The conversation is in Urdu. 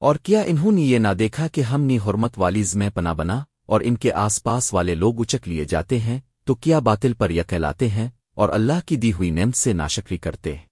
اور کیا انہوں نے یہ نہ دیکھا کہ ہم نے حرمت والی زمیں پنا بنا اور ان کے آس پاس والے لوگ اچک لیے جاتے ہیں، تو کیا باطل پر یقلاتے ہیں اور اللہ کی دی ہوئی نعمت سے ناشکری کرتے ہیں؟